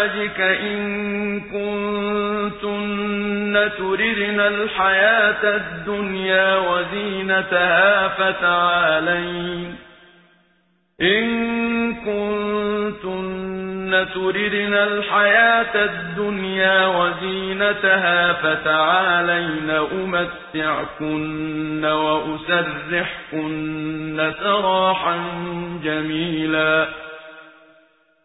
لأزواجك إن كنتن تردن الحياة الدنيا وزينتها فتعالين. إن كنتن تردن الحياة الدنيا وزينتها فتعالين أمتعكن وأسرحكن سراحا جميلا.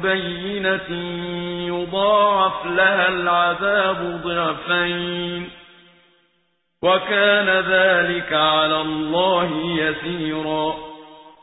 مبينة يضاعف لها العذاب ضعفين وكان ذلك على الله يسيرا